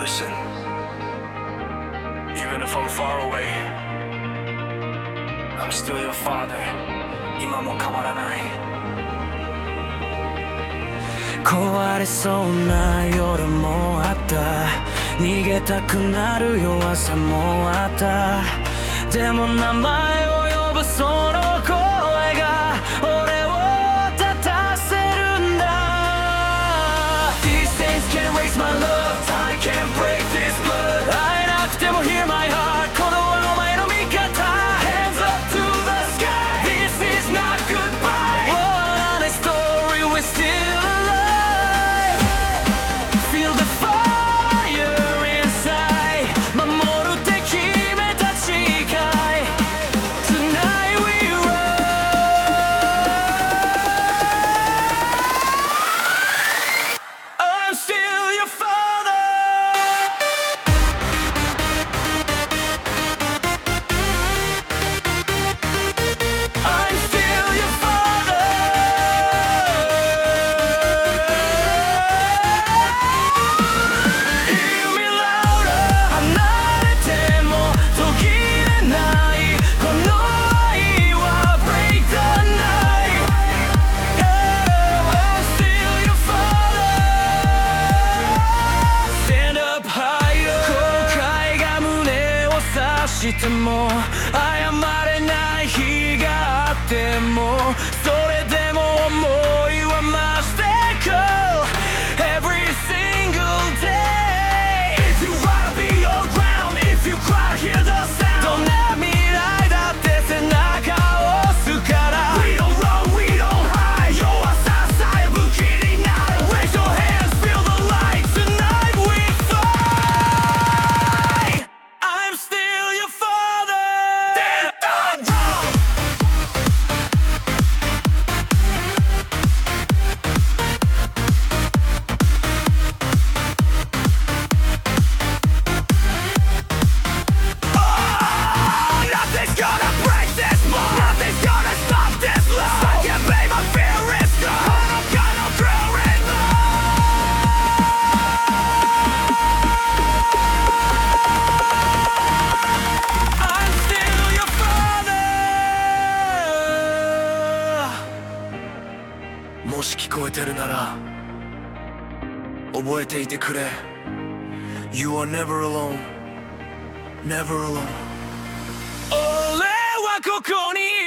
listen. Even if I'm far away, I'm still your father. 今も変わらない。壊れそうな夜もあった逃げたくなる弱さもあったでも名前を呼ぶそのしても謝れない日があってもそれもし聞こえてるなら覚えていてくれ You are never alone Never alone 俺はここに